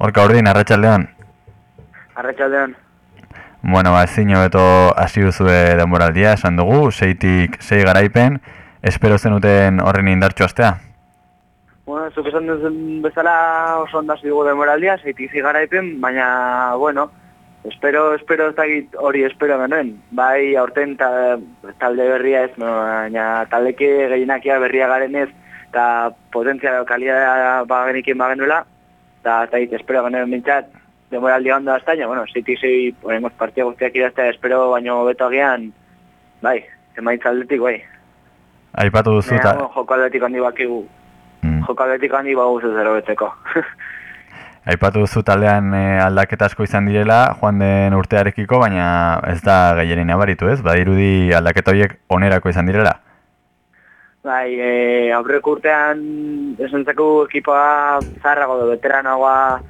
Orka urdin, arratsaldean. Arratxaldean. Bueno, ba, ezin hobeto hasi duzue denboraldia, esan dugu, seitik sei garaipen, espero zenuten horren indartxo astea. Bueno, zuk esan duzen bezala oso ondaz dugu demoraldia, zeitik zigaraipen, baina, bueno, espero, espero ez dakit hori espero genuen. Bai, aurten ta, talde berria ez, baina taldeke gehienakia berria garen ez, eta potentzia kalidad ba genikin genuela, eta dakit espero genuen mintzat, demoraldia ondo hasta, ja, bueno, zeitik zei, horrengoz partia guztiak idaztea, espero baino beto agian, bai, emaitza aldetik, bai. Aipatu duzu Baina, ta... bueno, joko aldetik handi bakigu, Mm. joko aldetik handi bagu zero beteko. Aipatu duzu taldean e, aldaketa asko izan direla, joan den urtearekiko, baina ez da gehierin abaritu ez? Badirudi aldaketa horiek onerako izan direla. Bai, e, aurreko urtean esantzako ekipoa zarrago do, veteranoagoa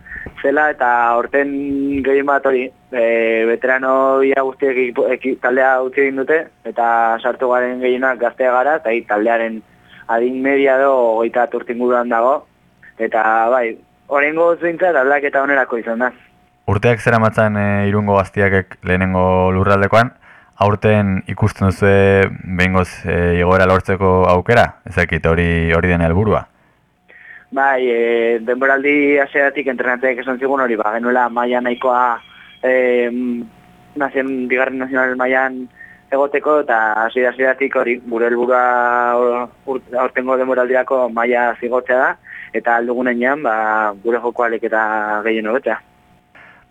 zela eta orten gehien bat hori, e, veterano ia guztiek taldea utzi egin dute eta sartu garen gehienak gaztea gara eta taldearen adin media do hogeita turtinguruan dago eta bai, horrengo zuintzat aldaketa onerako izan da. Urteak zera matzan e, irungo gaztiakek lehenengo lurraldekoan, aurten ikusten duzu behingoz e, igoera lortzeko aukera? Ezakit hori hori den helburua. Bai, e, denboraldi hasieratik entrenateak esan zigun hori, ba, genuela maila nahikoa e, nazion, bigarren nazional mailan egoteko eta hasi hasieratik hori gure helburua ur- aurtengo denboraldirako maila zigotzea da eta aldugunean ba, gure jokoalek eta gehien hobetzea.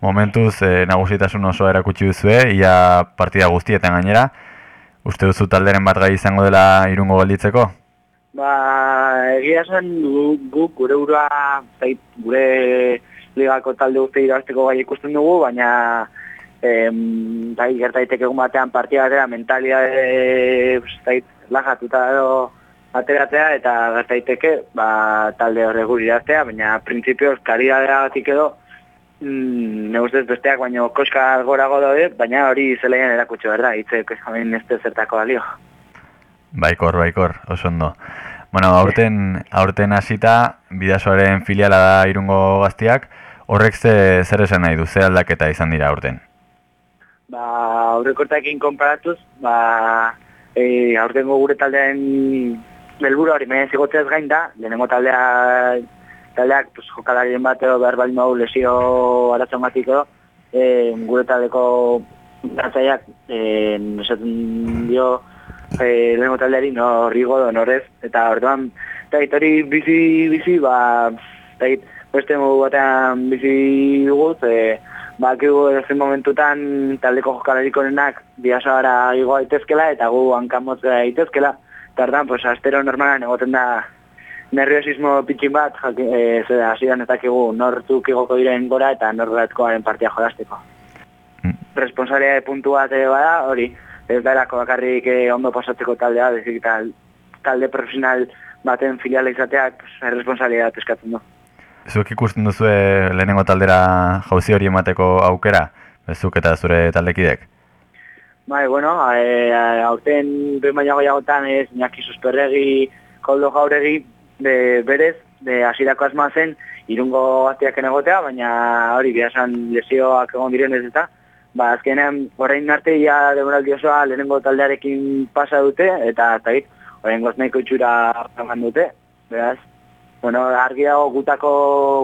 Momentuz e, nagusitasun osoa erakutsi duzue, ia partida guztietan gainera. Uste duzu talderen bat gai izango dela irungo gelditzeko? Ba, egia gu- guk gure urua, zait, gure ligako talde guzti irabazteko gai ikusten dugu, baina em, bai, gertaitek egun batean partia batera mentalia zait, lajatuta edo ateratzea eta gertaiteke ba, talde horre guri iraztea, baina printzipioz kalidadea batik edo mm, ne ustez besteak baino koska gorago daude, baina hori zelaien erakutxo berda, hitzek hain ez zertako balio. Baikor, baikor, oso ondo. Bueno, aurten, aurten hasita bidasoaren filiala da irungo gaztiak, horrek ze, zer esan nahi du, ze aldaketa izan dira aurten? Ba, aurrekortakin konparatuz, ba, e, aurtengo gure taldearen helburu hori mehen zigotzeaz gain da, lehenengo taldea, taldeak pues, jokalarien bat edo behar baldin badu lesio aratzen batik edo, e, gure taldeko gatzaiak e, esaten dio e, lehenengo taldeari no rigo do norez, eta orduan, eta hori bizi, bizi, ba, eta beste modu batean bizi dugu, e, Bakigu edozein momentutan taldeko jokalarik onenak biasara igo daitezkela eta gu hankamotz daitezkela. Eta ordan, pues, astero normalan egoten da nerviosismo pitxin bat, e, ze hasieran ez dakigu nortzuk igoko diren gora eta norratkoaren partia jolasteko. Mm. Responsabilitate puntu bat ere bada, hori, ez da erako bakarrik eh, ondo pasatzeko taldea, bezik eta talde profesional baten filiala izateak, pues, responsabilitate eskatzen du. Zuk ikusten duzu lehenengo taldera jauzi hori emateko aukera? Zuk eta zure taldekidek? Bai, bueno, e, aurten behin baina goiagotan ez Iñaki Susperregi, Koldo Jauregi, de berez, de hasierako asma zen, irungo gaztiak egotea, baina hori bihasan lesioak egon direnez eta, ba, azkenean, orain arte ja demoraldi osoa lehenengo taldearekin pasa dute, eta eta hit, orain nahiko itxura eman dute, beraz, bueno, argi dago gutako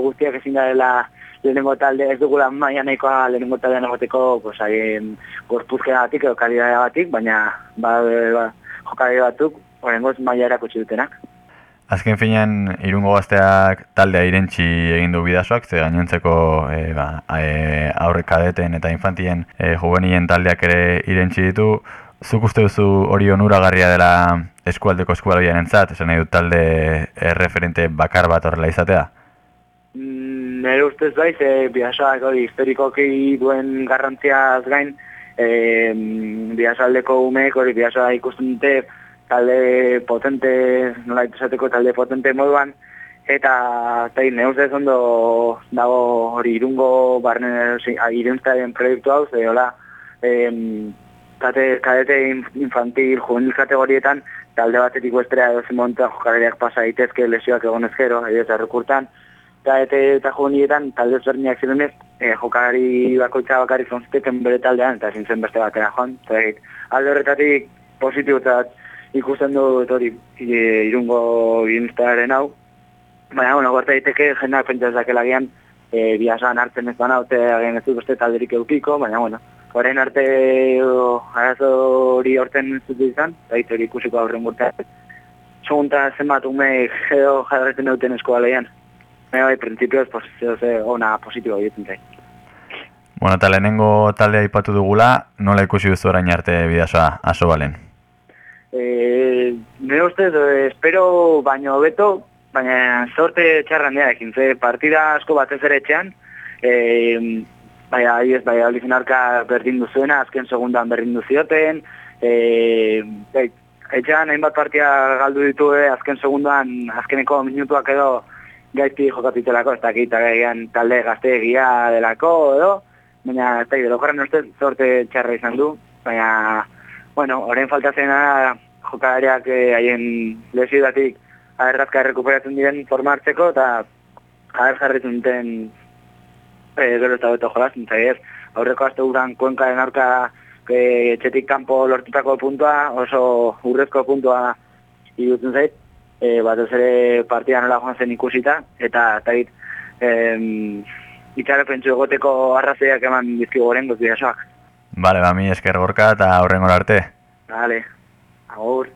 guztiak ezin dela lehenengo talde, ez dugula maia nahikoa lehenengo taldean egoteko, pues, haien gorpuzkeagatik edo kalidadagatik, baina ba, ba, jokalari batzuk, horrengoz maia erakutsi dutenak. Azken finean, irungo gazteak taldea irentxi egin du bidasoak, ze gainontzeko e, ba, e, aurre kadeten eta infantien e, juvenien taldeak ere irentxi ditu. Zuk uste duzu hori onuragarria dela eskualdeko eskualbiaren entzat, esan nahi dut talde erreferente bakar bat horrela izatea? Mm, Nere ustez bai, ze bidasoak hori historikoki duen garrantziaz gain, e, bidasaldeko umeek hori bidasoa ikusten dute talde potente, nola esateko talde potente moduan, eta tai neuz ez ondo dago hori irungo barne, iruntzaren proiektu hau, ze hola, em, kate, kadete in- infantil, juvenil kategorietan, talde batetik bestera edo zen momentuan jokalariak pasa daitezke lesioak egon ezkero, edo eta rekurtan, eta eta eta joanietan talde ezberdinak zirenez, e, jokalari bakoitza bakarrik zonziteken bere taldean, eta ezin zen beste batera joan. Eta alde horretatik positibotzat ikusten du hori e, irungo gintzaren hau. Baina, bueno, gorta daiteke jendeak pentsazak elagian, e, biasan hartzen ez bana, ote agen ez du beste talderik eukiko, baina, bueno, horrein arte o, arazo hori horten ez dut izan, eta hori ikusiko aurren gurteak. Segunta zenbat ume edo jarretzen duten eskoa lehian. Baina, bai, prinsipioz, ze ona positibo egiten zai. Bueno, eta lehenengo taldea ipatu dugula, nola ikusi duzu orain arte bidasoa, aso balen? E, nire ustez, e, espero baino beto, baina sorte txarran dira ekin, ze partida asko batez ere etxean, e, baina ahi ez, baina olizin arka berdin duzuena, azken segundan berdin duzioten, e, e, etxean hainbat partida galdu ditue, azken segundan, azkeneko minutuak edo, gaizki jokatitelako, ez dakit, gaian talde gazte egia delako, edo, baina, ez dakit, lokorren uste sorte txarra izan du, baina, bueno, horrein faltazena eh, haien lesiodatik aherrazka errekuperatzen diren formartzeko, eta aher jarritzen duten e, gero eta beto jolazten, eta ez, aurreko azte uran kuenkaren aurka e, txetik kanpo lortutako puntua, oso urrezko puntua irutzen zait, e, batez ere partia nola joan zen ikusita, eta eta hit, em, itxare pentsu egoteko arrazoiak eman dizkigu goren goz bidasoak. Bale, ba, mi esker gorka eta horrengo arte. Vale, और